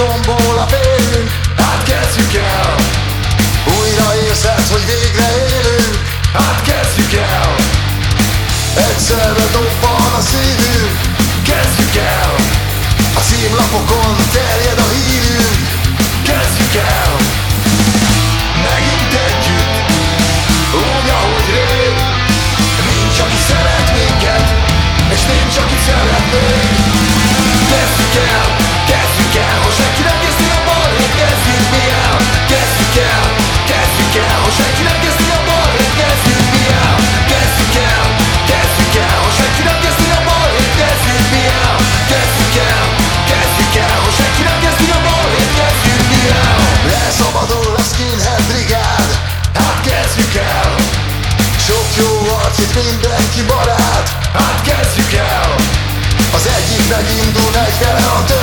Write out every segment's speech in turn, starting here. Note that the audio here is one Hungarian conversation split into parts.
tombol a vérünk Hát kezdjük el. Újra érzed, hogy végre élünk Hát kezdjük el. Egyszerre dolgozunk piac, itt mindenki barát Hát kezdjük el! Az egyik megindul, egy vele a többi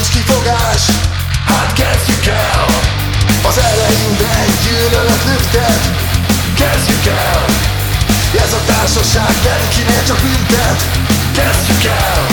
nincs kifogás, hát kezdjük el. Az elejünkben gyűlölet lüktet, kezdjük el. Ez a társaság mindenkinél csak büntet, kezdjük el.